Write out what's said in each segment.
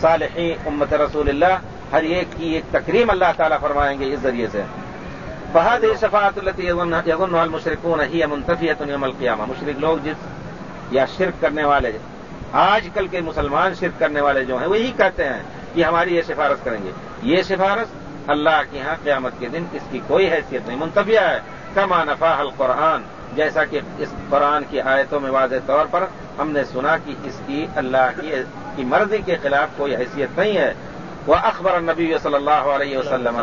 صالحی امت رسول اللہ ہر ایک کی ایک تکریم اللہ تعالیٰ فرمائیں گے اس ذریعے سے۔ بہاد شفاعت یغن المشرقون ہی منتفیت یوم القیامہ مشرق لوگ جس یا شرک کرنے والے آج کل کے مسلمان شرک کرنے والے جو ہیں، وہی کہتے ہیں کہ ہماری یہ سفارش کریں گے۔ یہ سفارش اللہ کے ہاں قیامت کے دن اس کی کوئی حیثیت نہیں، منتفیہ ہے۔ کما نفا القرآن۔ جیسا کہ اس قرآن کی آیتوں میں واضح طور پر ہم نے سنا کہ اس کی اللہ کی کی مرضی کے خلاف کوئی حیثیت نہیں ہے۔ وہ اخبر نبی صلی اللہ علیہ وسلم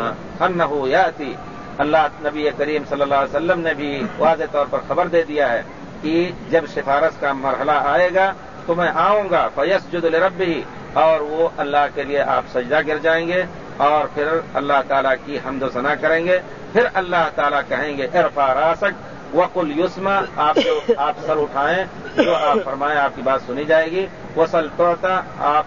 یاتی اللہ نبی کریم صلی اللہ علیہ وسلم نے بھی واضح طور پر خبر دے دیا ہے کہ جب سفارش کا مرحلہ آئے گا تو میں آؤں گا۔ فیس جد الرب ہی اور وہ اللہ کے لیے آپ سجدہ گر جائیں گے اور پھر اللہ تعالیٰ کی حمد و ثنا کریں گے۔ پھر اللہ تعالیٰ کہیں گے ارفا راسک وقل یوسما آپ آپ سر اٹھائیں، جو آپ فرمائیں، آپ کی بات سنی جائے گی۔ وہ سلطوتا آپ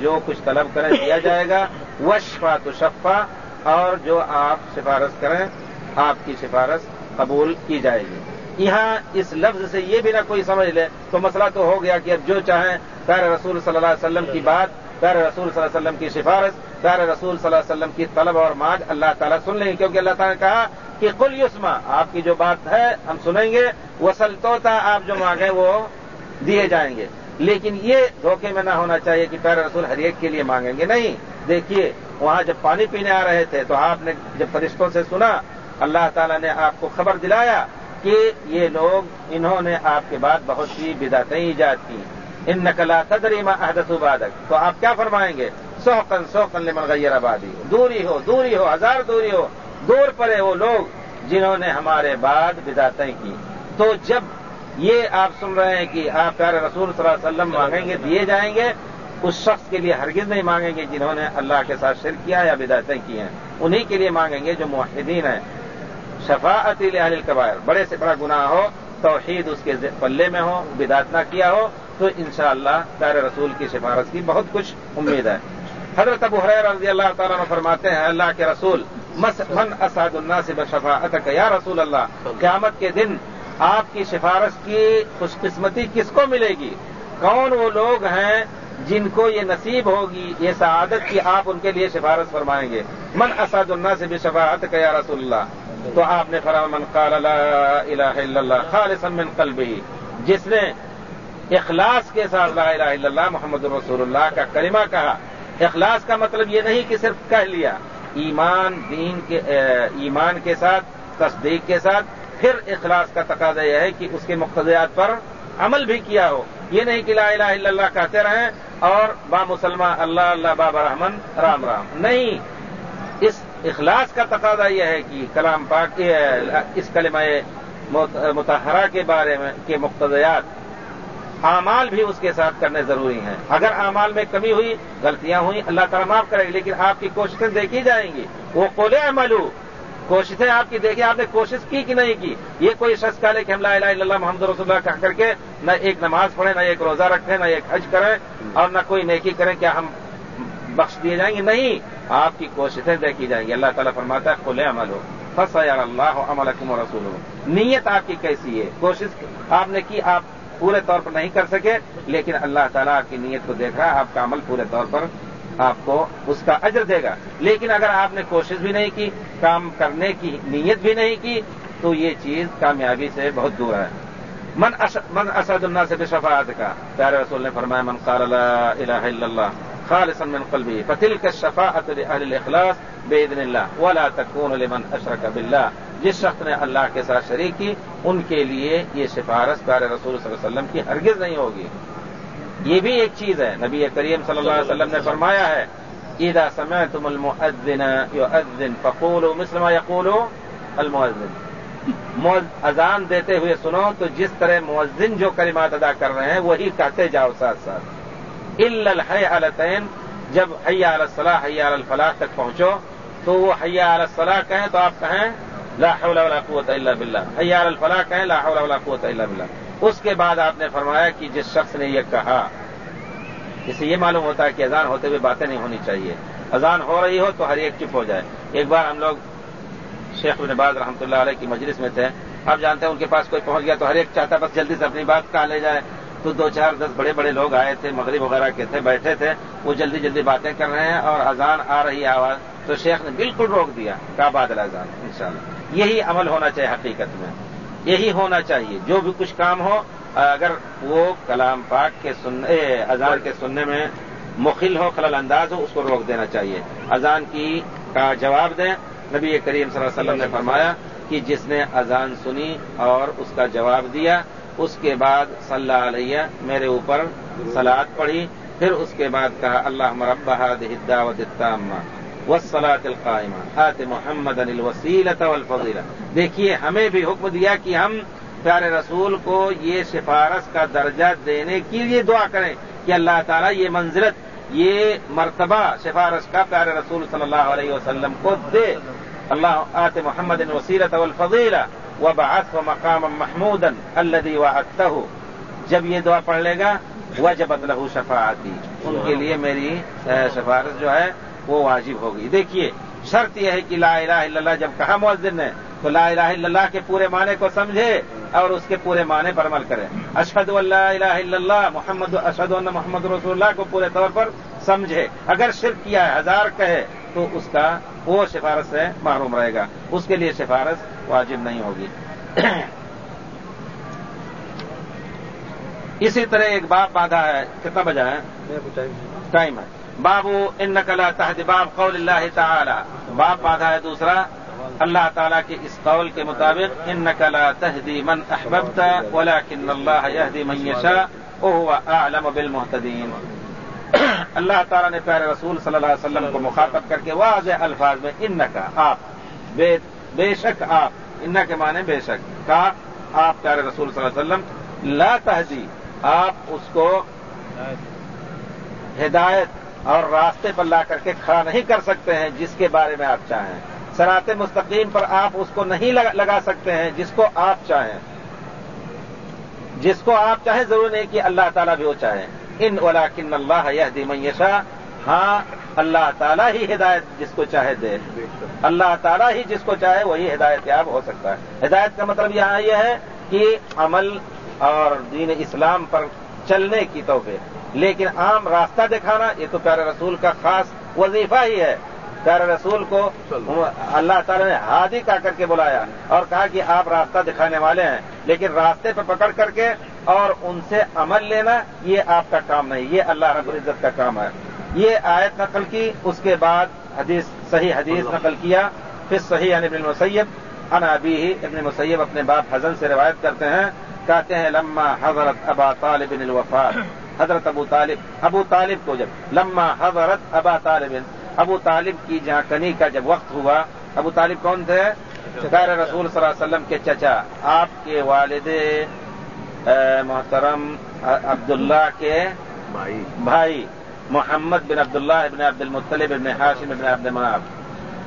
جو کچھ طلب کریں دیا جائے گا۔ وشفا تو شفا، اور جو آپ سفارش کریں، آپ کی سفارش قبول کی جائے گی۔ یہاں اس لفظ سے یہ بھی نہ کوئی سمجھ لے، تو مسئلہ تو ہو گیا کہ اب جو چاہیں پیر رسول صلی اللہ علیہ وسلم کی بات پیر رسول صلی اللہ علیہ وسلم کی سفارش پیر رسول صلی اللہ علیہ وسلم کی طلب اور مانگ اللہ تعالیٰ سن لیں گے۔ کیونکہ اللہ تعالیٰ نے کہا کہ کل یسما آپ کی جو بات ہے ہم سنیں گے۔ وہ سلطوتا آپ جو مانگیں وہ دیے جائیں گے۔ لیکن یہ دھوکے میں نہ ہونا چاہیے کہ پیر رسول ہر ایک کے لیے مانگیں گے نہیں۔ دیکھیے، وہاں جب پانی پینے آ رہے تھے تو آپ نے جب فرشتوں سے سنا، اللہ تعالیٰ نے آپ کو خبر دلایا کہ یہ لوگ انہوں نے آپ کے بعد بہت سی بدعتیں ایجاد کی۔ ان نقلا تدریما احدت بادک تو آپ کیا فرمائیں گے؟ سوکن سوکن لمن غیر آبادی دوری ہو دوری ہو، ہزار دوری ہو۔ دور پڑے وہ لوگ جنہوں نے ہمارے بعد بدعتیں کی۔ تو جب یہ آپ سن رہے ہیں کہ آپ پیارے رسول صلی اللہ علیہ وسلم مانگیں گے دیے جائیں گے اس شخص کے لیے ہرگز نہیں مانگیں گے جنہوں نے اللہ کے ساتھ شرک کیا یا بدعتیں کی ہیں۔ انہی کے لیے مانگیں گے جو معاہدین ہیں۔ شفاعت اہل القبائر بڑے سے بڑا گناہ ہو توحید اس کے پلے میں ہو بدعت نہ کیا ہو تو انشاءاللہ شاء اللہ رسول کی سفارت کی بہت کچھ امید ہے۔ حضرت ابو حریر رضی اللہ تعالیٰ نے فرماتے ہیں اللہ کے رسول من اسعد اللہ سے بشفاعت یا رسول اللہ قیامت کے دن آپ کی سفارش کی خوش قسمتی کس کو ملے گی؟ کون وہ لوگ ہیں جن کو یہ نصیب ہوگی، یہ سعادت کی آپ ان کے لیے سفارش فرمائیں گے؟ من اسد اللہ سے بھی شفاعت یا رسول اللہ؟ تو آپ نے فرما من قال لا الہ الا اللہ خالصا من قلبه جس نے اخلاص کے ساتھ لا الہ الا اللہ محمد رسول اللہ کا کلمہ کہا۔ اخلاص کا مطلب یہ نہیں کہ صرف کہہ لیا، ایمان، دین کے ایمان کے ساتھ، تصدیق کے ساتھ پھر اخلاص کا تقاضا یہ ہے کہ اس کے مقتضیات پر عمل بھی کیا ہو۔ یہ نہیں کہ لا الہ الا اللہ کہتے رہیں اور با مسلمان اللہ اللہ بابا رحمن، رام رام۔ نہیں۔ اس اخلاص کا تقاضا یہ ہے کہ کلام پاک اس کلمہ متحرہ کے بارے میں کے مقتضیات اعمال بھی اس کے ساتھ کرنے ضروری ہیں۔ اگر اعمال میں کمی ہوئی، غلطیاں ہوئی، اللہ تعالیٰ معاف کرے گی لیکن آپ کی کوششیں دیکھی جائیں گی۔ وہ کولے عملو کوششیں آپ کی دیکھیں، آپ نے کوشش کی کہ نہیں کی؟ یہ کوئی شخص کہہ لے کہ ہم لا الہ الا اللہ محمد رسول اللہ کہہ کر کے نہ ایک نماز پڑھیں، نہ ایک روزہ رکھیں، نہ ایک حج کریں اور نہ کوئی نیکی کریں کیا ہم بخش دیے جائیں گے۔ نہیں، آپ کی کوششیں دیکھی جائیں گی۔ اللہ تعالیٰ فرماتا ہے کھلے عمل ہو فص اللہ عمل و رسول ہو نیت آپ کی کیسی ہے؟ کوشش آپ نے کی، آپ پورے طور پر نہیں کر سکے، لیکن اللہ تعالیٰ آپ کی نیت کو دیکھ رہا ہے، آپ کا عمل پورے طور پر آپ کو اس کا اجر دے گا۔ لیکن اگر آپ نے کوشش بھی نہیں کی، کام کرنے کی نیت بھی نہیں کی، تو یہ چیز کامیابی سے بہت دور ہے۔ من من اسد اللہ سے شفاعت کا پیارے رسول نے فرمایا، من قال لا الہ الا اللہ خالصا من قلبی فتلك الشفاعت لاہل الاخلاص باذن اللہ، ولا تكون لمن اشرك باللہ۔ جس شخص نے اللہ کے ساتھ شریک کی، ان کے لیے یہ سفارش پیارے رسول صلی اللہ علیہ وسلم کی ہرگز نہیں ہوگی۔ یہ بھی ایک چیز ہے۔ نبی کریم صلی اللہ علیہ وسلم نے فرمایا ہے عیدا سمے تم المعدن ادن فقول مسلم یقول المعزن اذان دیتے ہوئے سنو تو جس طرح مؤذن جو کلمات ادا کر رہے ہیں، وہی کہتے جاؤ ساتھ ساتھ۔ الحی الطین جب حیا الصلاح، حیا الفلاح تک پہنچو، تو وہ حیا الصلاح کہیں تو آپ کہیں لا حول ولا قوت الا باللہ۔ حیا الفلاح کہیں لا حول ولا قوت الا باللہ۔ اس کے بعد آپ نے فرمایا کہ جس شخص نے یہ کہا اسے یہ معلوم ہوتا ہے کہ اذان ہوتے ہوئے باتیں نہیں ہونی چاہیے۔ اذان ہو رہی ہو تو ہر ایک چپ ہو جائے۔ ایک بار ہم لوگ شیخ بن باز رحمۃ اللہ علیہ کی مجلس میں تھے۔ آپ جانتے ہیں ان کے پاس کوئی پہنچ گیا تو ہر ایک چاہتا بس جلدی سے اپنی بات کہا لے جائے۔ تو دو چار دس بڑے بڑے لوگ آئے تھے، مغرب وغیرہ کے تھے، بیٹھے تھے۔ وہ جلدی جلدی باتیں کر رہے ہیں اور اذان آ رہی آواز۔ تو شیخ نے بالکل روک دیا۔ کا بادل اذان؟ ان یہی عمل ہونا چاہیے حقیقت میں۔ یہی ہونا چاہیے۔ جو بھی کچھ کام ہو، اگر وہ کلام پاک کے سننے اذان کے سننے میں مخل ہو، خلل انداز ہو، اس کو روک دینا چاہیے۔ اذان کی کا جواب دیں۔ نبی کریم صلی اللہ علیہ وسلم نے فرمایا کہ جس نے اذان سنی اور اس کا جواب دیا، اس کے بعد صلی اللہ علیہ، میرے اوپر سلاد پڑھی۔ پھر اس کے بعد کہا اللہ مربع دعوت وسلاط القائمہ آت محمد الوسیلت والفضیلہ دیکھیے، ہمیں بھی حکم دیا کہ ہم پیارے رسول کو یہ سفارش کا درجہ دینے کے لیے دعا کریں کہ اللہ تعالیٰ یہ منزلت، یہ مرتبہ سفارش کا پیارے رسول صلی اللہ علیہ وسلم کو دے. اللہ، آت محمد وسیرت والفضیلہ وبعث مقام محمود الدی وحدہ جب یہ دعا پڑھ لے گا وہ جب له شفاعتی. ان کے لیے میری سفارش جو ہے وہ واجب ہوگی۔ دیکھیے شرط یہ ہے کہ لا الہ الا اللہ جب کہا مؤذن نے تو لا الہ الا اللہ کے پورے معنی کو سمجھے اور اس کے پورے معنی پر عمل کرے۔ اشد اللہ الہ الا اللہ محمد اشد اللہ محمد رسول اللہ کو پورے طور پر سمجھے۔ اگر شرک کیا ہے ہزار کہے تو اس کا وہ سفارش سے معروم رہے گا۔ اس کے لیے سفارش واجب نہیں ہوگی۔ اسی طرح ایک باپ باندھا ہے کتنا بجا ہے؟ ٹائم ہے۔ بابو ان نقلا تحد باب قول اللہ تعالی۔ باپ باندھا ہے دوسرا، اللہ تعالیٰ کے اس قول کے مطابق ان نقلا تحدی من احببت ولكن اللہ يهدي من يشاء وهو اعلم بالمحتدین اللہ تعالیٰ نے پیارے رسول صلی اللہ علیہ وسلم کو مخاطب کر کے واضح الفاظ میں ان کا آپ، بے شک آپ ان کے معنی بے شک کا آپ پیارے رسول صلی اللہ علیہ وسلم، لا تہذی آپ اس کو ہدایت اور راستے پر لا کر کے کھڑا نہیں کر سکتے ہیں جس کے بارے میں آپ چاہیں۔ سرات مستقیم پر آپ اس کو نہیں لگا سکتے ہیں جس کو آپ چاہیں۔ جس کو آپ چاہیں، ضرور نہیں کہ اللہ تعالیٰ بھی وہ چاہیں ان اولا کن اللہ یہ میشا ہاں اللہ تعالیٰ ہی ہدایت جس کو چاہے دے۔ اللہ تعالیٰ ہی جس کو چاہے، وہی ہدایت یاب ہو سکتا ہے۔ ہدایت کا مطلب یہاں یہ ہے کہ عمل اور دین اسلام پر چلنے کی توفیق۔ لیکن عام راستہ دکھانا، یہ تو پیارے رسول کا خاص وظیفہ ہی ہے۔ پیارے رسول کو اللہ تعالیٰ نے ہادی کا کر کے بلایا اور کہا کہ آپ راستہ دکھانے والے ہیں۔ لیکن راستے پہ پکڑ کر کے اور ان سے عمل لینا، یہ آپ کا کام نہیں، یہ اللہ رب العزت کا کام ہے۔ یہ آیت نقل کی، اس کے بعد حدیث، صحیح حدیث نقل کیا۔ پھر صحیح ابن المسیب ابی ہی ابن مسیب اپنے باپ حضن سے روایت کرتے ہیں۔ کہتے ہیں لما حضرت ابا طالب الوفات۔ حضرت ابو طالب ابو طالب کو جب لما حضرت ابا طالب ابو طالب کی جہاں کنی کا جب وقت ہوا ابو طالب کون تھے؟ شکار رسول صلی اللہ علیہ وسلم کے چچا۔ آپ کے والد محترم عبداللہ کے بھائی۔ محمد بن عبداللہ ابن عبد المطلب ابن حاشم ابن عبد مناب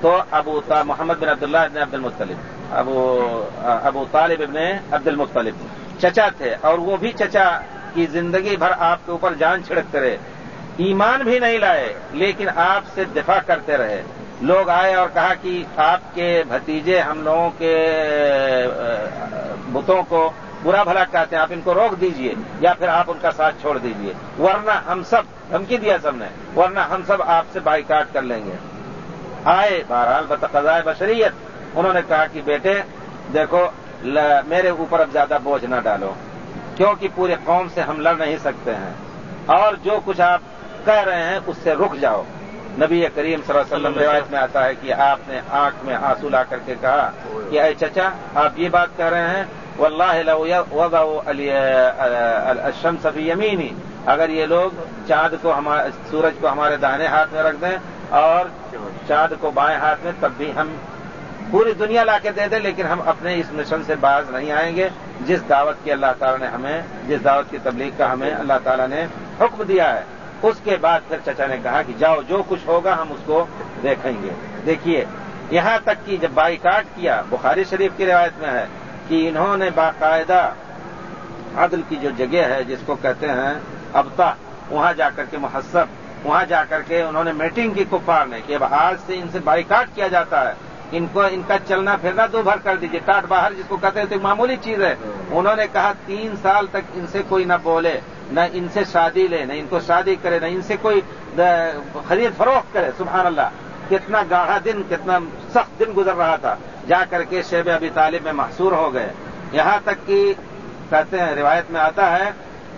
تو ابو محمد بن عبداللہ ابن عبد المطلب ابو ابو طالب ابن عبد المطلب۔ چچا تھے اور وہ بھی چچا کی زندگی بھر آپ کے اوپر جان چھڑکتے رہے۔ ایمان بھی نہیں لائے، لیکن آپ سے دفاع کرتے رہے۔ لوگ آئے اور کہا کہ آپ کے بھتیجے ہم لوگوں کے بتوں کو برا بھلا کہتے ہیں، آپ ان کو روک دیجیے یا پھر آپ ان کا ساتھ چھوڑ دیجیے۔ ورنہ ہم سب، دھمکی دیا سب نے، ورنہ ہم سب آپ سے بائی کاٹ کر لیں گے۔ آئے بہرحال بتقضائے بشریت، انہوں نے کہا کہ بیٹے، دیکھو میرے اوپر اب زیادہ بوجھ نہ ڈالو، کیونکہ پورے قوم سے ہم لڑ نہیں سکتے ہیں۔ اور جو کچھ آپ کہہ رہے ہیں، اس سے رک جاؤ۔ نبی کریم صلی اللہ علیہ وسلم روایت میں آتا ہے کہ آپ نے آنکھ میں آنسو لا کر کے کہا کہ اے چچا، آپ یہ بات کہہ رہے ہیں، واللہ الشمس فی یمینی۔ اگر یہ لوگ چاند کو سورج کو ہمارے داہنے ہاتھ میں رکھ دیں اور چاند کو بائیں ہاتھ میں، تب بھی ہم پوری دنیا لا کے دے دیں لیکن ہم اپنے اس مشن سے باز نہیں آئیں گے۔ جس دعوت کی اللہ تعالیٰ نے ہمیں، جس دعوت کی تبلیغ کا ہمیں اللہ تعالیٰ نے حکم دیا ہے، اس کے بعد پھر چچا نے کہا کہ جاؤ، جو کچھ ہوگا ہم اس کو دیکھیں گے۔ دیکھیے، یہاں تک کہ جب بائی کاٹ کیا، بخاری شریف کی روایت میں ہے کہ انہوں نے باقاعدہ عدل کی جو جگہ ہے، جس کو کہتے ہیں ابتا، وہاں جا کر کے محسب، وہاں جا کر کے انہوں نے میٹنگ کی کفار نے، کہ اب آج سے ان سے بائی کاٹ کیا جاتا ہے۔ ان کو ان کا چلنا پھرنا دو بھر کر دیجیے ٹاٹ باہر جس کو کہتے ہیں تو معمولی چیز ہے۔ انہوں نے کہا تین سال تک ان سے کوئی نہ بولے نہ ان سے شادی لے نہ ان کو شادی کرے نہ ان سے کوئی خرید فروخت کرے۔ سبحان اللہ کتنا گاڑھا دن کتنا سخت دن گزر رہا تھا۔ جا کر کے شیب ابی طالب میں محصور ہو گئے۔ یہاں تک کہ کہتے ہیں روایت میں آتا ہے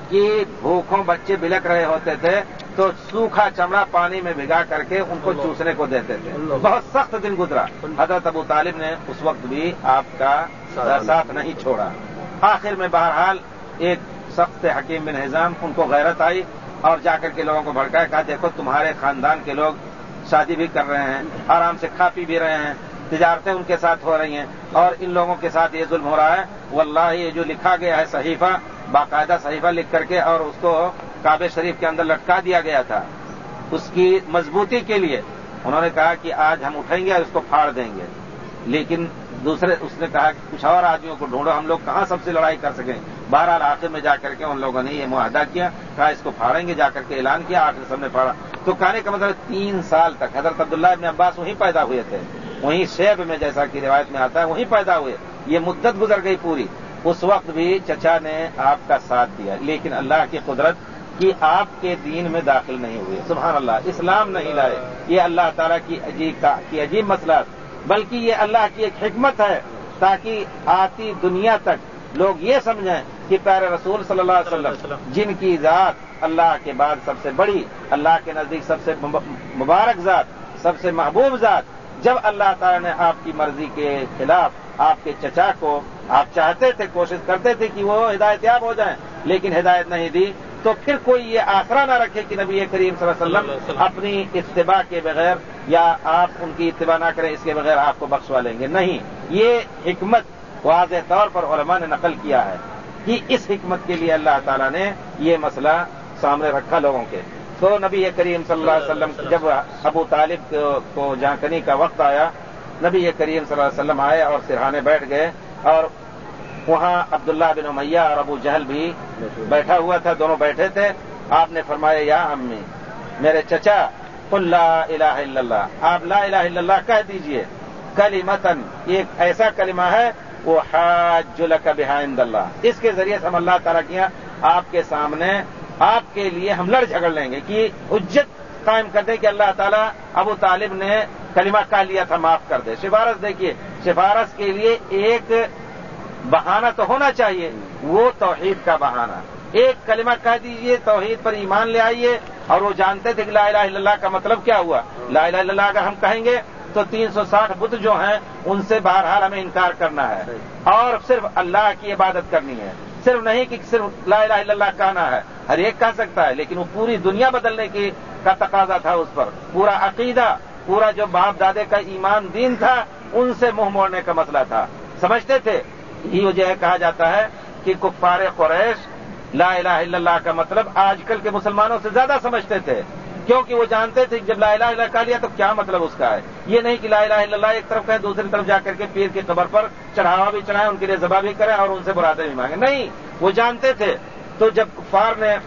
کہ بھوکھوں بچے بلک رہے ہوتے تھے تو سوکھا چمڑا پانی میں بھگا کر کے ان کو چوسنے کو دیتے تھے۔ بہت سخت دن گزرا۔ حضرت ابو طالب نے اس وقت بھی آپ کا ساتھ نہیں چھوڑا۔ آخر میں بہرحال ایک سخت حکیم بن نظام ان کو غیرت آئی اور جا کر کے لوگوں کو بھڑکایا کہا دیکھو تمہارے خاندان کے لوگ شادی بھی کر رہے ہیں آرام سے کھا پی بھی رہے ہیں تجارتیں ان کے ساتھ ہو رہی ہیں اور ان لوگوں کے ساتھ یہ ظلم ہو رہا ہے۔ واللہ یہ جو لکھا گیا ہے صحیفہ باقاعدہ صحیفہ لکھ کر کے اور اس کو کعبے شریف کے اندر لٹکا دیا گیا تھا۔ اس کی مضبوطی کے لیے انہوں نے کہا کہ آج ہم اٹھیں گے اور اس کو پھاڑ دیں گے۔ لیکن دوسرے، اس نے کہا کہ کچھ اور آدمیوں کو ڈھونڈو، ہم لوگ کہاں سب سے لڑائی کر سکیں؟ بہرحال آخر میں جا کر کے ان لوگوں نے یہ معاہدہ کیا، کہا اس کو پھاڑیں گے، جا کر کے اعلان کیا، آخر سب نے پھاڑا۔ تو کہنے کا مطلب تین سال تک حضرت عبداللہ ابن عباس وہیں پیدا ہوئے تھے، وہیں شیب میں جیسا کہ روایت میں آتا ہے، وہیں پیدا ہوئے۔ یہ مدت گزر گئی پوری۔ اس وقت بھی چچا نے آپ کا ساتھ دیا، لیکن اللہ کی قدرت کہ آپ کے دین میں داخل نہیں ہوئے۔ سبحان اللہ، اسلام نہیں لائے۔ یہ اللہ تعالیٰ کی عجیب کی عجیب مسئلہ بلکہ یہ اللہ کی ایک حکمت ہے تاکہ آتی دنیا تک لوگ یہ سمجھیں کہ پیر رسول صلی اللہ علیہ وسلم، جن کی ذات اللہ کے بعد سب سے بڑی، اللہ کے نزدیک سب سے مبارک ذات، سب سے محبوب ذات، جب اللہ تعالیٰ نے آپ کی مرضی کے خلاف آپ کے چچا کو آپ چاہتے تھے کوشش کرتے تھے کہ وہ ہدایت یاب ہو جائیں لیکن ہدایت نہیں دی۔ تو پھر کوئی یہ آسرا نہ رکھے کہ نبی کریم صلی اللہ علیہ وسلم۔ اپنی اتباع کے بغیر یا آپ ان کی اتباع نہ کریں اس کے بغیر آپ کو بخشوا لیں گے۔ نہیں یہ حکمت واضح طور پر علماء نے نقل کیا ہے کہ اس حکمت کے لیے اللہ تعالیٰ نے یہ مسئلہ سامنے رکھا لوگوں کے۔ تو نبی کریم صلی اللہ علیہ وسلم جب ابو طالب کو جانکنی کا وقت آیا نبی کریم صلی اللہ علیہ وسلم آئے اور سرہانے بیٹھ گئے اور وہاں عبداللہ بن امیہ اور ابو جہل بھی بیٹھا ہوا تھا، دونوں بیٹھے تھے۔ آپ نے فرمایا، یا امی، میرے چچا، قل لا الہ الا اللہ۔ آپ لا الہ الا اللہ کہہ دیجیے۔ کلی متن ایک ایسا کلمہ ہے، وہ حاج لک بہائند اللہ۔ اس کے ذریعے سے ہم اللہ تعالیٰ کیا آپ کے سامنے، آپ کے لیے ہم لڑ جھگڑ لیں گے کہ حجت قائم کر دیں کہ اللہ تعالیٰ ابو طالب نے کلمہ کہہ لیا تھا، معاف کر دے۔ سفارش دیکھیے، سفارش کے لیے ایک بہانہ تو ہونا چاہیے، وہ توحید کا بہانہ۔ ایک کلمہ کہہ دیجیے، توحید پر ایمان لے آئیے اور وہ جانتے تھے کہ لا الہ الا اللہ کا مطلب کیا ہوا۔ لا الہ الا اللہ اگر ہم کہیں گے تو تین سو ساٹھ بدھ جو ہیں، ان سے بہرحال ہمیں انکار کرنا ہے۔ اور صرف اللہ کی عبادت کرنی ہے۔ صرف نہیں کہ صرف لا الہ الا اللہ کہنا ہے، ہر ایک کہہ سکتا ہے، لیکن وہ پوری دنیا بدلنے کی کا تقاضا تھا اس پر۔ پورا عقیدہ، پورا جو باپ دادے کا ایمان دین تھا، ان سے منہ موڑنے کا مسئلہ تھا۔ سمجھتے تھے؟ یہ جو ہے، کہا جاتا ہے کہ کفار قریش، لا الہ الا اللہ کا مطلب آج کل کے مسلمانوں سے زیادہ سمجھتے تھے۔ کیونکہ وہ جانتے تھے کہ جب لا الہ الا کہا لیا تو کیا مطلب اس کا ہے؟ یہ نہیں کہ لا الہ الا اللہ ایک طرف کہیں دوسری طرف جا کر کے پیر کی قبر پر چڑھاوا بھی چڑھائیں ان کے لیے ذبح بھی کریں اور ان سے برادے بھی مانگے۔ نہیں، وہ جانتے تھے۔ تو جب کفار نے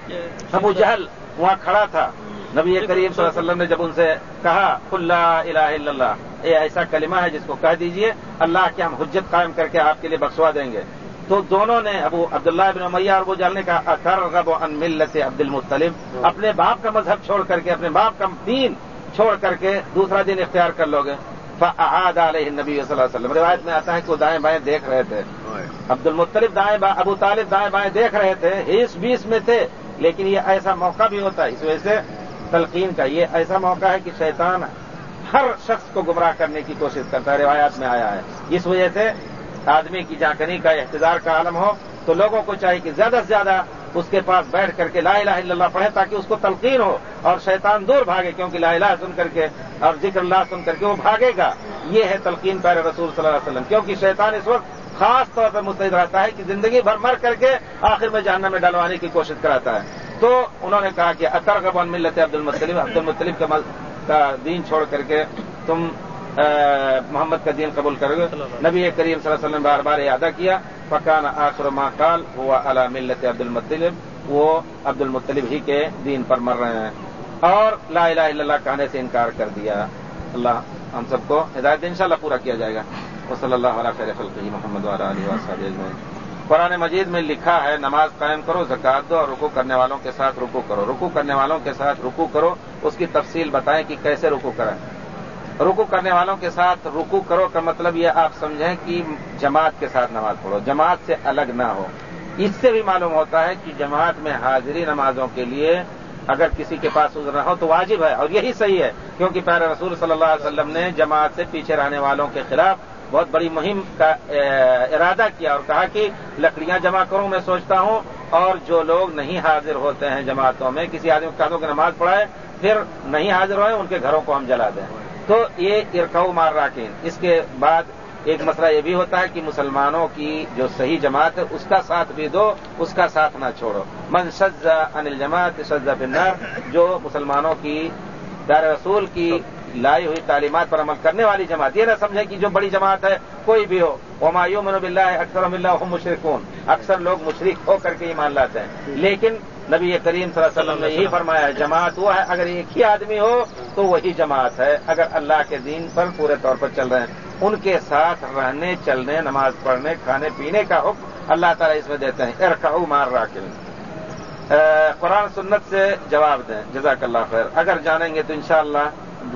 ابو جہل وہاں کھڑا تھا۔ نبی کریم صلی اللہ علیہ وسلم نے جب ان سے کہا اللہ الہ الا اللہ یہ ایسا کلمہ ہے جس کو کہہ دیجیے اللہ کے ہم حجت قائم کر کے آپ کے لیے بخشوا دیں گے۔ تو دونوں نے ابو عبداللہ ابن میاں اور وہ جاننے کا اثر رب ان ملت عبد المطلب اپنے باپ کا مذہب چھوڑ کر کے اپنے باپ کا دین چھوڑ کر کے دوسرا دن اختیار کر لو گے۔ علیہ نبی صلی اللہ علیہ وسلم۔ روایت میں آتا ہے کہ وہ دائیں بائیں دیکھ رہے تھے۔ عبد المطلب دائیں ابو طالب دائیں بائیں دیکھ رہے تھے اس بیس میں تھے۔ لیکن یہ ایسا موقع بھی ہوتا ہے، اس وجہ سے تلقین کا یہ ایسا موقع ہے کہ شیطان ہر شخص کو گمراہ کرنے کی کوشش کرتا ہے، روایات میں آیا ہے۔ اس وجہ سے آدمی کی جانکنی کا احتجار کا عالم ہو تو لوگوں کو چاہیے کہ زیادہ سے زیادہ اس کے پاس بیٹھ کر کے لا الہ الا اللہ پڑھے تاکہ اس کو تلقین ہو اور شیطان دور بھاگے، کیونکہ لا الہ سن کر کے اور ذکر اللہ سن کر کے وہ بھاگے گا۔ یہ ہے تلقین پیر رسول صلی اللہ علیہ وسلم، کیونکہ شیطان اس وقت خاص طور پر مستعد رہتا ہے کہ زندگی بھر مر کر کے آخر میں جاننا میں ڈلوانے کی کوشش کراتا ہے۔ تو انہوں نے کہا کہ اطر غبان ملت عبد المطلب عبد المطلب کا دین چھوڑ کر کے تم محمد کا دین قبول کرو۔ نبی کریم صلی اللہ علیہ وسلم بار بار ادا کیا فقان آخر ما کال ہوا علا ملت عبد المطلب۔ وہ عبد المطلب ہی کے دین پر مر رہے ہیں۔ اور لا الہ الا اللہ کہنے سے انکار کر دیا۔ اللہ ہم سب کو ہدایت ان پورا کیا جائے گا۔ وہ صلی اللہ علیہ خیر خلقی محمد علیہ قرآن مجید میں لکھا ہے، نماز قائم کرو زکات دو اور رکو کرنے والوں کے ساتھ رکو کرو۔ رکو کرنے والوں کے ساتھ رکو کرو، اس کی تفصیل بتائیں کہ کیسے رکو کریں۔ رکو کرنے والوں کے ساتھ رکو کرو کا مطلب یہ آپ سمجھیں کہ جماعت کے ساتھ نماز پڑھو۔ جماعت سے الگ نہ ہو۔ اس سے بھی معلوم ہوتا ہے کہ جماعت میں حاضری نمازوں کے لیے اگر کسی کے پاس گزرنا ہو تو واجب ہے اور یہی صحیح ہے، کیونکہ پیارے رسول صلی اللہ علیہ وسلم نے جماعت سے پیچھے رہنے والوں کے خلاف بہت بڑی مہم کا ارادہ کیا اور کہا کہ لکڑیاں جمع کروں، میں سوچتا ہوں، اور جو لوگ نہیں حاضر ہوتے ہیں جماعتوں میں، کسی آدمی کو نماز پڑھائے، پھر نہیں حاضر ہوئے، ان کے گھروں کو ہم جلا دیں۔ تو یہ ارکو مار راکین۔ اس کے بعد ایک مسئلہ یہ بھی ہوتا ہے کہ مسلمانوں کی جو صحیح جماعت ہے، اس کا ساتھ بھی دو، اس کا ساتھ نہ چھوڑو۔ من سزا انل جماعت سزا بنار جو مسلمانوں کی دار رسول کی لائی ہوئی تعلیمات پر عمل کرنے والی جماعت۔ یہ نہ سمجھے کہ جو بڑی جماعت ہے، کوئی بھی ہو۔ وہ مایو منب اللہ اکثر اللہ مشرقون اکثر لوگ مشرق ہو کر کے ایمان لاتے ہیں۔ لیکن نبی کریم صلی اللہ علیہ وسلم نے یہی فرمایا ہے، جماعت وہ ہے، اگر ایک ہی آدمی ہو تو وہی جماعت ہے۔ اگر اللہ کے دین پر پورے طور پر چل رہے ہیں، ان کے ساتھ رہنے، چلنے، نماز پڑھنے، کھانے پینے کا حکم اللہ تعالیٰ اس میں دیتے ہیں۔ ارکعو مار راکل قرآن سنت سے جواب دیں۔ جزاک اللہ خیر۔ اگر جانیں گے تو انشاءاللہ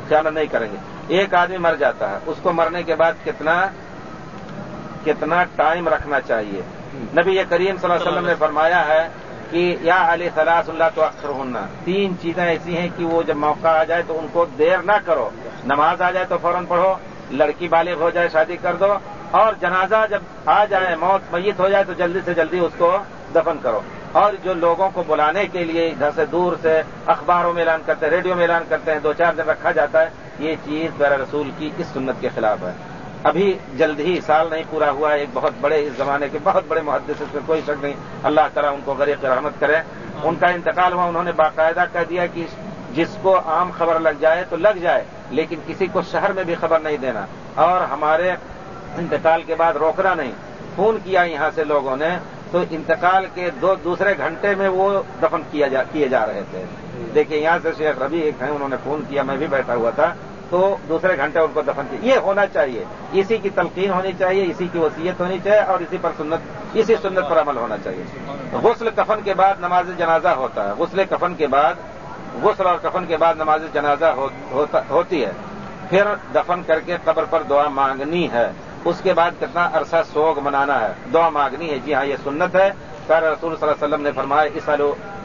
شاء نہیں کریں گے۔ ایک آدمی مر جاتا ہے۔ اس کو مرنے کے بعد کتنا کتنا ٹائم رکھنا چاہیے۔ نبی یہ کریم صلی اللہ علیہ وسلم نے فرمایا ہے کہ یا علی صلاح اللہ تو اکثر ہونا تین چیزیں ایسی ہیں کہ وہ جب موقع آ جائے تو ان کو دیر نہ کرو۔ نماز آ جائے تو فوراً پڑھو۔ لڑکی بالغ ہو جائے شادی کر دو۔ اور جنازہ جب آ جائے، موت میت ہو جائے تو جلدی سے جلدی اس کو دفن کرو۔ اور جو لوگوں کو بلانے کے لیے ادھر سے دور سے اخباروں میں اعلان کرتے ہیں، ریڈیو میں اعلان کرتے ہیں، دو چار دن رکھا جاتا ہے، یہ چیز پیرا رسول کی اس سنت کے خلاف ہے۔ ابھی جلد ہی سال نہیں پورا ہوا، ایک بہت بڑے اس زمانے کے بہت بڑے محدث اس میں کوئی شک نہیں۔ اللہ تعالیٰ ان کو غریق رحمت کرے۔ ان کا انتقال ہوا، انہوں نے باقاعدہ کہہ دیا کہ جس کو عام خبر لگ جائے تو لگ جائے، لیکن کسی کو شہر میں بھی خبر نہیں دینا۔ اور ہمارے انتقال کے بعد روکنا نہیں۔ فون کیا یہاں سے لوگوں نے تو انتقال کے دو دوسرے گھنٹے میں وہ دفن کیے جا رہے تھے۔ دیکھیے یہاں سے شیخ ربی ایک ہیں، انہوں نے فون کیا، میں بھی بیٹھا ہوا تھا۔ تو دوسرے گھنٹے ان کو دفن کیا۔ یہ ہونا چاہیے۔ اسی کی تلقین ہونی چاہیے، اسی کی وصیت ہونی چاہیے اور اسی پر سنت اسی سنت پر عمل ہونا چاہیے۔ غسل کفن کے بعد نماز جنازہ ہوتا ہے۔ غسل کفن کے بعد غسل اور کفن کے بعد نماز جنازہ ہوتی ہے۔ پھر دفن کر کے قبر پر دعا مانگنی ہے۔ اس کے بعد کتنا عرصہ سوگ منانا ہے؟ دعا مانگنی ہے جی ہاں یہ سنت ہے۔ پیر رسول صلی اللہ علیہ وسلم نے فرمایا اس سال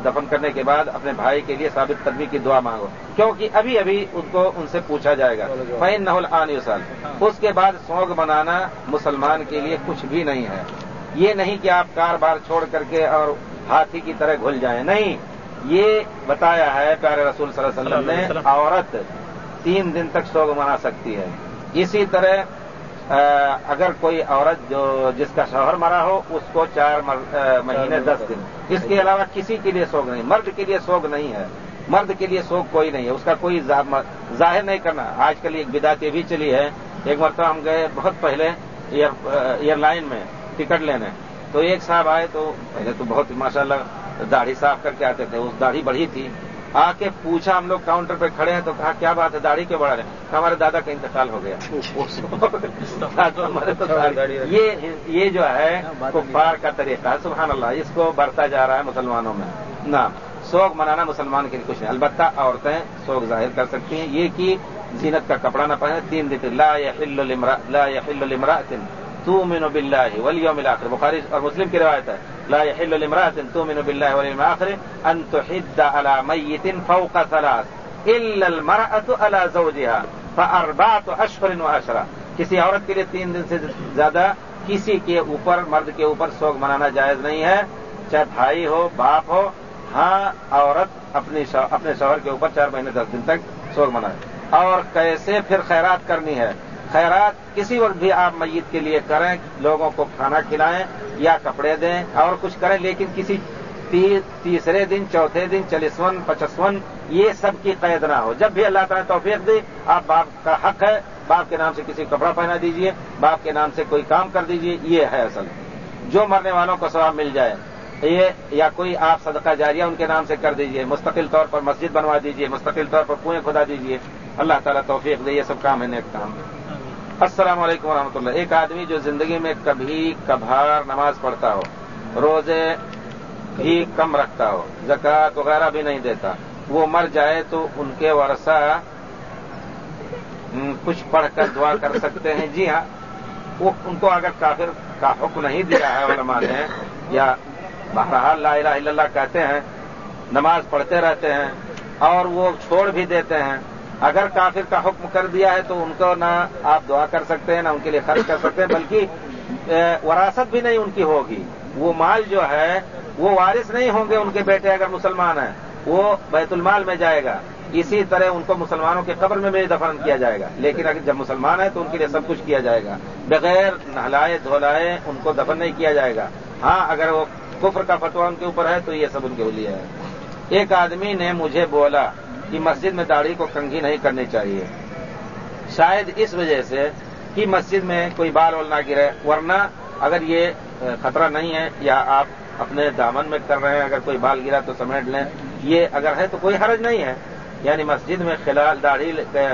دفن کرنے کے بعد اپنے بھائی کے لیے ثابت قدمی کی دعا مانگو۔ کیونکہ ابھی ابھی ان کو ان سے پوچھا جائے گا۔ فین نہ سال اس کے بعد سوگ منانا مسلمان کے لیے کچھ بھی نہیں ہے۔ یہ نہیں کہ آپ کار بار چھوڑ کر کے اور ہاتھی کی طرح گھل جائیں۔ نہیں یہ بتایا ہے پیارے رسول صلی اللہ علیہ وسلم نے عورت تین دن تک سوگ منا سکتی ہے۔ اسی طرح اگر کوئی عورت جو جس کا شوہر مرا ہو، اس کو چار مہینے دس دن۔ اس کے علاوہ کسی کے لیے سوگ نہیں۔ مرد کے لیے سوگ نہیں ہے۔ مرد کے لیے سوگ کوئی نہیں ہے۔ اس کا کوئی ظاہر نہیں کرنا۔ آج کل ایک بدات یہ بھی چلی ہے۔ ایک مرتبہ ہم گئے بہت پہلے ایئر لائن میں ٹکٹ لینے۔ تو ایک صاحب آئے تو پہلے تو بہت ماشاء اللہ داڑھی صاف کر کے آتے تھے۔ اس داڑھی بڑھی تھی۔ آ کے پوچھا ہم لوگ کاؤنٹر پہ کھڑے ہیں تو کہا کیا بات ہے؟ داڑھی کے بڑھا رہے ہمارے دادا کا انتقال ہو گیا۔ یہ جو ہے، کفار کا طریقہ سبحان اللہ، اس کو بڑھتا جا رہا ہے مسلمانوں میں۔ نہ سوگ منانا مسلمان کے لیے کچھ نہیں۔ البتہ عورتیں سوگ ظاہر کر سکتی ہیں۔ یہ کہ زینت کا کپڑا نہ پہنے تین دن لا لا لمرا تؤمن بالله واليوم الاخر. بخاری اور مسلم کی روایت ہے، لا يحل لامرأة تؤمن بالله واليوم الاخر ان تحد على ميت فوق ثلاث الا المرأة على زوجها فاربعة اشهر وعشرة کسی عورت کے لیے تین دن سے زیادہ کسی کے اوپر، مرد کے اوپر سوگ منانا جائز نہیں ہے۔ چاہے بھائی ہو، باپ ہو ہاں عورت اپنی اپنے شوہر کے اوپر چار مہینے، دس دن تک سوگ منائے۔ اور کیسے پھر خیرات کرنی ہے؟ خیرات کسی وقت بھی آپ میت کے لیے کریں، لوگوں کو کھانا کھلائیں یا کپڑے دیں اور کچھ کریں، لیکن کسی تیسرے دن، چوتھے دن چالیسون پچسون یہ سب کی قید نہ ہو۔ جب بھی اللہ تعالیٰ توفیق دے، آپ باپ کا حق ہے۔ باپ کے نام سے کسی کپڑا پہنا دیجیے، باپ کے نام سے کوئی کام کر دیجیے، یہ ہے اصل۔ جو مرنے والوں کو ثواب مل جائے، یہ یا کوئی آپ صدقہ جاریہ ان کے نام سے کر دیجیے، مستقل طور پر مسجد بنوا دیجیے، مستقل طور پر کنویں کھدا دیجیے، اللہ تعالیٰ توفیق دے، یہ سب کام ہے نیک کام۔ السلام علیکم ورحمۃ اللہ۔ ایک آدمی جو زندگی میں کبھی کبھار نماز پڑھتا ہو، روزے بھی کم رکھتا ہو، زکوٰۃ وغیرہ بھی نہیں دیتا، وہ مر جائے تو ان کے ورثہ کچھ پڑھ کر دعا کر سکتے ہیں۔ جی ہاں وہ ان کو اگر کافر کا حکم نہیں دیا ہے، علماء نے، یا بہرحال لا الہ الا اللہ کہتے ہیں، نماز پڑھتے رہتے ہیں اور وہ چھوڑ بھی دیتے ہیں اگر کافر کا حکم کر دیا ہے تو ان کو نہ آپ دعا کر سکتے ہیں، نہ ان کے لیے خرچ کر سکتے ہیں، بلکہ وراثت بھی نہیں ان کی ہوگی۔ وہ مال جو ہے، وہ وارث نہیں ہوں گے ان کے بیٹے اگر مسلمان ہیں۔ وہ بیت المال میں جائے گا۔ اسی طرح ان کو مسلمانوں کے قبر میں بھی دفن کیا جائے گا۔ لیکن اگر جب مسلمان ہے تو ان کے لیے سب کچھ کیا جائے گا۔ بغیر نہلائے، دھولائے ان کو دفن نہیں کیا جائے گا۔ ہاں اگر وہ کفر کا فتوا ان کے اوپر ہے تو یہ سب ان کے لیے ہے۔ ایک آدمی نے مجھے بولا کہ مسجد میں داڑھی کو کنگھی نہیں کرنی چاہیے۔ شاید اس وجہ سے کہ مسجد میں کوئی بال وال نہ گرے، ورنہ اگر یہ خطرہ نہیں ہے یا آپ اپنے دامن میں کر رہے ہیں، اگر کوئی بال گرا تو سمیٹ لیں۔ یہ اگر ہے تو کوئی حرج نہیں ہے۔ یعنی مسجد میں خلال داڑھی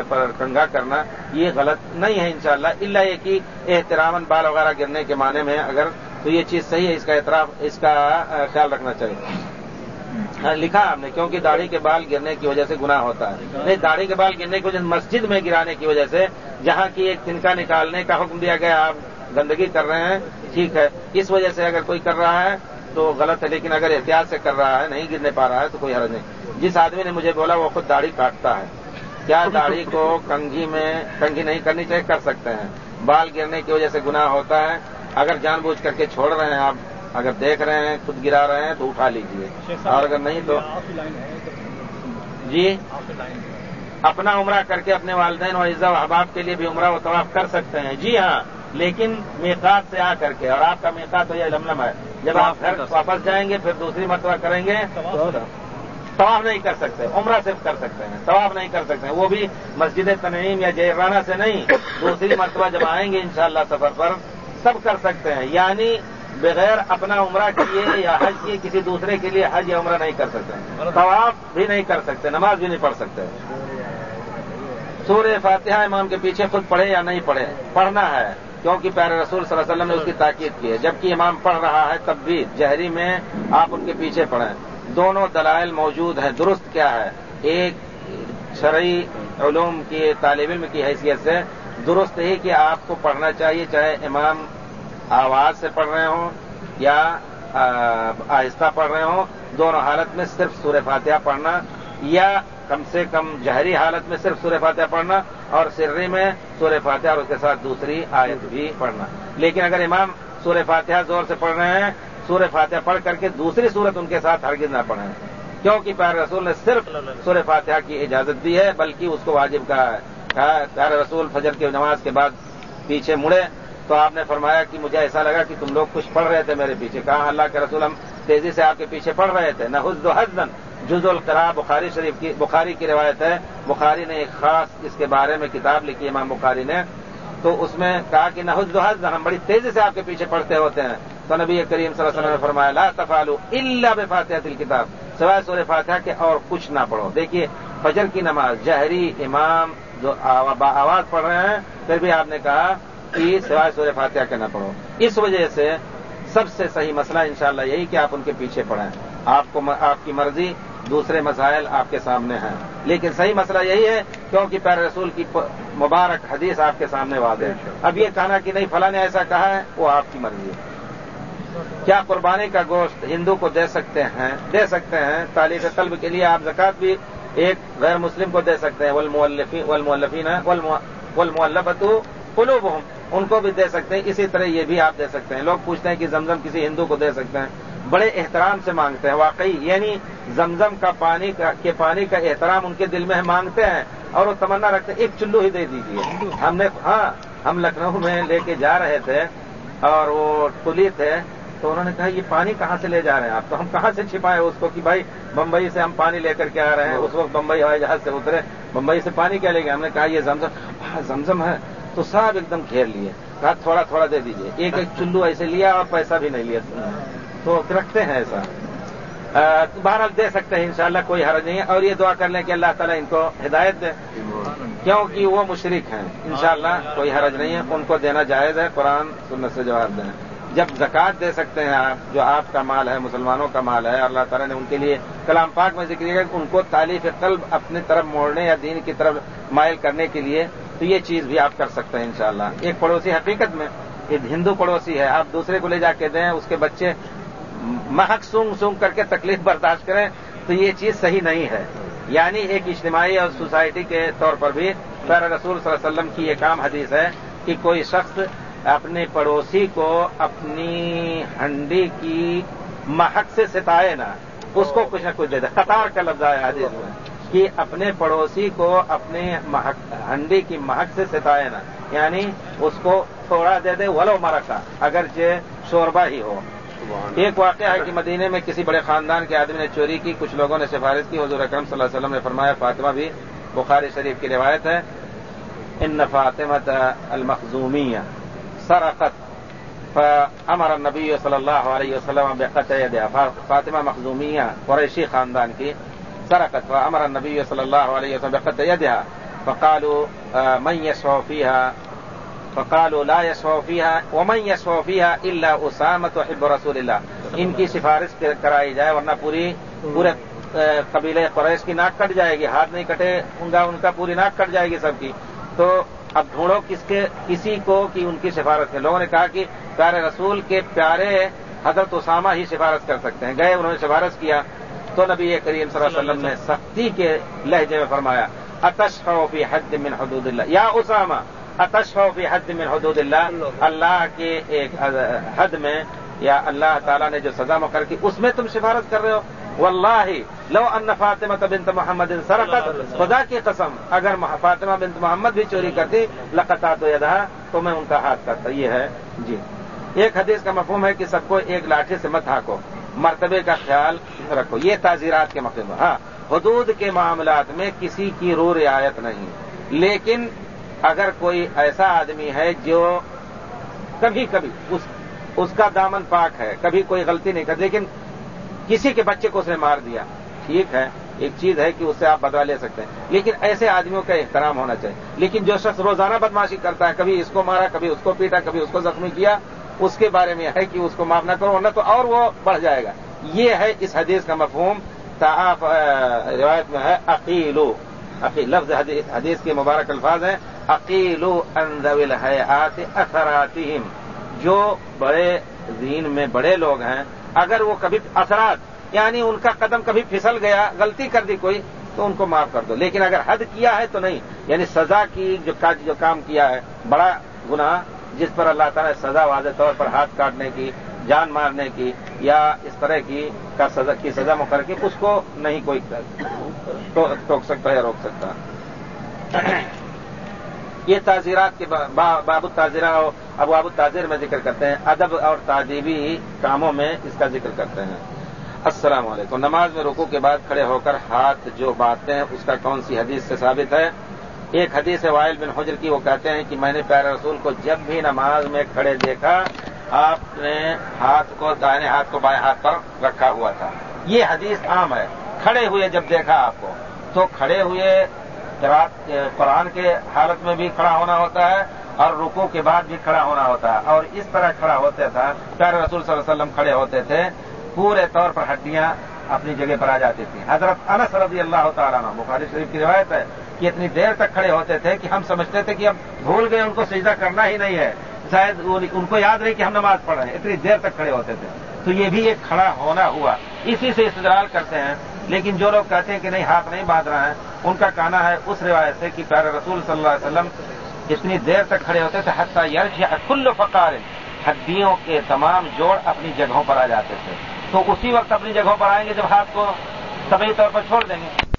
پر کنگا کرنا یہ غلط نہیں ہے انشاءاللہ۔ شاء اللہ یہ کہ احترام بال وغیرہ گرنے کے معنی میں اگر تو یہ چیز صحیح ہے، اس کا اعتراف، اس کا خیال رکھنا چاہیے۔ لکھا آپ نے کیونکہ داڑھی کے بال گرنے کی وجہ سے گناہ ہوتا ہے۔ نہیں داڑھی کے بال گرنے کی وجہ سے مسجد میں گرانے کی وجہ سے جہاں کی ایک تنکا نکالنے کا حکم دیا گیا آپ گندگی کر رہے ہیں ٹھیک ہے۔ اس وجہ سے اگر کوئی کر رہا ہے تو غلط ہے لیکن اگر احتیاط سے کر رہا ہے نہیں گرنے پا رہا ہے تو کوئی حرض نہیں۔ جس آدمی نے مجھے بولا وہ خود داڑھی کاٹتا ہے۔ کیا داڑھی کو کنگھی میں کنگھی نہیں کرنی چاہیے؟ کر سکتے ہیں۔ بال گرنے کی وجہ سے گناہ ہوتا ہے۔ اگر جان بوجھ کر کے چھوڑ رہے ہیں آپ اگر دیکھ رہے ہیں خود گرا رہے ہیں تو اٹھا لیجیے اور اگر نہیں تو جی؟ اپنا عمرہ کر کے اپنے والدین اور عزت و احباب کے لیے بھی عمرہ و طواف کر سکتے ہیں۔ جی ہاں لیکن میقات سے آ کر کے اور آپ کا میقات تو یہ لملم ہے۔ جب آپ گھر واپس جائیں گے پھر دوسری مرتبہ کریں گے۔ طواف نہیں کر سکتے عمرہ صرف کر سکتے ہیں۔ طواف نہیں کر سکتے ہیں۔ وہ بھی مسجد تنعیم یا جیرانہ سے نہیں۔ دوسری مرتبہ جب آئیں گے انشاءاللہ سفر پر سب کر سکتے ہیں۔ یعنی بغیر اپنا عمرہ کیے یا حج کیے کسی دوسرے کے لیے حج یا عمرہ نہیں کر سکتے۔ طواف بھی نہیں کر سکتے، نماز بھی نہیں پڑھ سکتے۔ سورہ فاتحہ امام کے پیچھے خود پڑھے یا نہیں پڑھے پڑھنا ہے، کیونکہ پیارے رسول صلی اللہ علیہ وسلم نے اس کی تاکید کی ہے۔ جبکہ امام پڑھ رہا ہے تب بھی جہری میں آپ ان کے پیچھے پڑھیں۔ دونوں دلائل موجود ہیں، درست کیا ہے؟ ایک شرعی علوم کی، طالب علم کی حیثیت سے درست ہی کہ آپ کو پڑھنا چاہیے، چاہے امام آواز سے پڑھ رہے ہوں یا آہستہ پڑھ رہے ہوں دونوں حالت میں صرف سورہ فاتحہ پڑھنا یا کم سے کم جہری حالت میں صرف سورہ فاتحہ پڑھنا اور سرری میں سورہ فاتحہ اور اس کے ساتھ دوسری آیت بھی پڑھنا۔ لیکن اگر امام سورہ فاتحہ زور سے پڑھ رہے ہیں سورہ فاتحہ پڑھ کر کے دوسری صورت ان کے ساتھ ہرگز نہ پڑھیں۔ کیونکہ پیر رسول نے صرف سورہ فاتحہ کی اجازت دی ہے بلکہ اس کو واجب کہا ہے۔ پیر رسول فجر کی نماز کے بعد پیچھے مڑے۔ تو آپ نے فرمایا کہ مجھے ایسا لگا کہ تم لوگ کچھ پڑھ رہے تھے میرے پیچھے۔ کہا، اللہ کے رسول، ہم تیزی سے آپ کے پیچھے پڑھ رہے تھے۔ نہ و حزن جز القرا بخاری شریف کی، بخاری کی روایت ہے۔ بخاری نے ایک خاص اس کے بارے میں کتاب لکھی، امام بخاری نے۔ تو اس میں کہا کہ نہ و حزن ہم بڑی تیزی سے آپ کے پیچھے پڑھتے ہوتے ہیں۔ تو نبی کریم صلی اللہ علیہ وسلم نے فرمایا، لا تفالو اللہ بے فاتحہ کتاب سوائے سور فاتحہ کے اور کچھ نہ پڑھو۔ دیکھیے، فجر کی نماز، جہری امام جو آواز پڑھ رہے ہیں، پھر بھی آپ نے کہا کہ سوائے سورہ فاتحہ کے نہ پڑھو۔ اس وجہ سے سب سے صحیح مسئلہ انشاءاللہ یہی کہ آپ ان کے پیچھے پڑھیں۔ آپ کو آپ کی مرضی، دوسرے مسائل آپ کے سامنے ہیں۔ لیکن صحیح مسئلہ یہی ہے، کیونکہ پیر رسول کی مبارک حدیث آپ کے سامنے واضح ہے۔ اب یہ کہنا کہ نہیں، فلاں نے ایسا کہا ہے، وہ آپ کی مرضی ہے۔ کیا قربانی کا گوشت ہندو کو دے سکتے ہیں؟ دے سکتے ہیں۔ طالب طلب کے لیے آپ زکات بھی ایک غیر مسلم کو دے سکتے ہیں۔ ولمفین ولملبت قلوب ان کو بھی دے سکتے ہیں اسی طرح یہ بھی آپ دے سکتے ہیں۔ لوگ پوچھتے ہیں کہ زمزم کسی ہندو کو دے سکتے ہیں۔ بڑے احترام سے مانگتے ہیں واقعی یعنی زمزم کا پانی کے پانی کا احترام ان کے دل میں مانگتے ہیں اور وہ تمنا رکھتے ہیں ایک چلو ہی دے دیجیے ہم نے ہاں ہم لکھنؤ میں لے کے جا رہے تھے اور وہ پلی تھے تو انہوں نے کہا یہ پانی کہاں سے لے جا رہے ہیں آپ؟ تو ہم کہاں سے چھپائے اس کو کہ بھائی بمبئی سے ہم پانی لے کر کے آ رہے ہیں۔ اس وقت بمبئی ہوائی جہاز سے اترے بمبئی سے پانی کیا لے گئے؟ ہم نے کہا یہ زمزم زمزم ہے۔ تو سب ایک دم گھیر لیے۔ کہا، تھوڑا تھوڑا دے دیجیے ایک ایک چلو ایسے لیا اور پیسہ بھی نہیں لیا۔ تو رکھتے ہیں ایسا۔ بہرحال دے سکتے ہیں، انشاءاللہ کوئی حرج نہیں ہے۔ اور یہ دعا کر لیں کہ اللہ تعالیٰ ان کو ہدایت دے۔ کیونکہ وہ مشرق ہیں۔ انشاءاللہ کوئی حرج نہیں ہے۔ ان کو دینا جائز ہے، قرآن، سنت سے جواب دیں۔ جب زکوٰۃ دے سکتے ہیں آپ، جو آپ کا مال ہے، مسلمانوں کا مال ہے، اللہ تعالیٰ نے ان کہ کلام پاک میں ذکر کیا کہ ان کو تعلیف قلب اپنی طرف موڑنے یا دین کی طرف مائل کرنے کے لیے تو یہ چیز بھی آپ کر سکتے ہیں انشاءاللہ۔ ایک پڑوسی حقیقت میں ایک ہندو پڑوسی ہے، آپ دوسرے کو لے جا کے دیں، اس کے بچے محق سونگ سونگ کر کے تکلیف برداشت کریں، تو یہ چیز صحیح نہیں ہے۔ یعنی ایک اجتماعی اور سوسائٹی کے طور پر بھی پیر رسول صلی اللہ علیہ وسلم کی ایک عام حدیث ہے کہ کوئی شخص اپنے پڑوسی کو اپنی ہنڈی کی محق سے ستائے نا اس کو کچھ نہ کچھ دے دے۔ قطار کا لفظ آیا حدیث میں کہ اپنے پڑوسی کو اپنے ہنڈی کی مہک سے ستائے نا۔ یعنی اس کو تھوڑا دے دے ولو مرکا اگرچہ شوربا ہی ہو۔ ایک واقعہ ہے کہ مدینے میں کسی بڑے خاندان کے آدمی نے چوری کی کچھ لوگوں نے سفارش کی حضور اکرم صلی اللہ علیہ وسلم نے فرمایا فاطمہ بھی بخاری شریف کی روایت ہے ان فاطمت المخزومیہ۔ سرقت فامر النبی صلی اللہ علیہ وسلم بقطع فاطمہ مخزومیہ قریشی خاندان کی سرقت فامر النبی صلی اللہ علیہ وسلم بقطع يدها. فقالوا من يشفع فيها؟ فقالوا، لا يشفع فيها، ومن يشفع فيها الا اسامه وحب رسول الله. ان کی سفارش کرائی جائے، ورنہ پوری پورے قبیلے قریش کی ناک کٹ جائے گی، ہاتھ نہیں کٹے ان کا ان کا پوری ناک کٹ جائے گی سب کی۔ تو اب ڈھونڈو کس کے کسی کو کہ ان کی سفارت ہے لوگوں نے کہا کہ پیارے رسول کے پیارے حضرت اسامہ ہی سفارت کر سکتے ہیں۔ گئے انہوں نے سفارش کیا۔ تو نبی کریم صلی اللہ علیہ وسلم نے سختی کے لہجے میں فرمایا فی حد من حدود اللہ. یا اسامہ فی حد من حدود اللہ. اللہ کے ایک حد میں یا اللہ تعالیٰ نے جو سزا مقرر کی اس میں تم سفارت کر رہے ہو۔ واللہ لو ان فاطمہ بنت محمد سرقت خدا کی قسم اگر فاطمہ بنت محمد بھی چوری کرتی لقطا تو یدا تو میں ان کا ہاتھ کرتا یہ ہے جی۔ ایک حدیث کا مفہوم ہے کہ سب کو ایک لاٹھی سے مت ہاکو مرتبے کا خیال رکھو۔ یہ تعزیرات کے مفہوم ہاں حدود کے معاملات میں کسی کی رو رعایت نہیں۔ لیکن اگر کوئی ایسا آدمی ہے جو کبھی کبھی اس اس کا دامن پاک ہے کبھی کوئی غلطی نہیں کر لیکن کسی کے بچے کو اس نے مار دیا۔ ٹھیک ہے، ایک چیز ہے کہ اس سے آپ بدلا لے سکتے ہیں۔ لیکن ایسے آدمیوں کا احترام ہونا چاہیے۔ لیکن جو شخص روزانہ بدماشی کرتا ہے، کبھی اس کو مارا، کبھی اس کو پیٹا، کبھی اس کو زخمی کیا، اس کے بارے میں ہے کہ اس کو معاف نہ کرو، ورنہ تو اور وہ بڑھ جائے گا۔ یہ ہے اس حدیث کا مفہوم۔ روایت میں ہے عقیلو عقیل لفظ حدیث کے مبارک الفاظ ہیں۔ عقیلو اندول حیات اثراتہم۔ جو بڑے دین میں بڑے لوگ ہیں اگر وہ کبھی اثرات یعنی ان کا قدم کبھی پھسل گیا، غلطی کر دی کوئی، تو ان کو معاف کر دو۔ لیکن اگر حد کیا ہے تو نہیں۔ یعنی سزا کی جو جو کام کیا ہے، بڑا گناہ، جس پر اللہ تعالیٰ نے سزا واضح طور پر ہاتھ کاٹنے کی، جان مارنے کی، یا اس طرح کی کا سزا کی سزا مقرر کی، اس کو نہیں کوئی ٹوک سکتا یا روک سکتا۔ یہ تعزیرات کے باب التاجرہ اب باب التاجر میں ذکر کرتے ہیں، ادب اور تعدیبی کاموں میں اس کا ذکر کرتے ہیں۔ السلام علیکم۔ نماز میں رکو کے بعد کھڑے ہو کر ہاتھ جو باتیں اس کا کون سی حدیث سے ثابت ہے؟ ایک حدیث ہے وائل بن حجر کی، وہ کہتے ہیں کہ میں نے پیارے رسول کو جب بھی نماز میں کھڑے دیکھا، آپ نے ہاتھ کو دائیں ہاتھ کو بائیں ہاتھ پر رکھا ہوا تھا۔ یہ حدیث عام ہے۔ کھڑے ہوئے جب دیکھا آپ کو، تو کھڑے ہوئے قرآن کے حالت میں بھی کھڑا ہونا ہوتا ہے اور رکو کے بعد بھی کھڑا ہونا ہوتا ہے اور اس طرح کھڑا ہوتا تھا، پیارے رسول صلی اللہ علیہ وسلم کھڑے ہوتے تھے، پورے طور پر ہڈیاں اپنی جگہ پر آ جاتی تھیں۔ حضرت انس رضی اللہ تعالیٰ عنہ، بخاری شریف کی روایت ہے کہ اتنی دیر تک کھڑے ہوتے تھے کہ ہم سمجھتے تھے کہ اب بھول گئے، ان کو سجدہ کرنا ہی نہیں ہے۔ شاید ان کو یاد نہیں کہ ہم نماز پڑھ رہے ہیں، اتنی دیر تک کھڑے ہوتے تھے۔ تو یہ بھی ایک کھڑا ہونا ہوا۔ اسی سے استدلال کرتے ہیں لیکن جو لوگ کہتے ہیں کہ نہیں ہاتھ نہیں باندھ رہا ہے، ان کا کہنا ہے اس روایت سے کہ پیارے رسول صلی اللہ علیہ وسلم اتنی دیر تک کھڑے ہوتے تھے، حتیٰ یرش یا کل فقار، ہڈیوں کے تمام جوڑ اپنی جگہوں پر آ جاتے تھے۔ تو اسی وقت اپنی جگہوں پر آئیں گے جب ہاتھ کو طبی طور پر چھوڑ دیں گے۔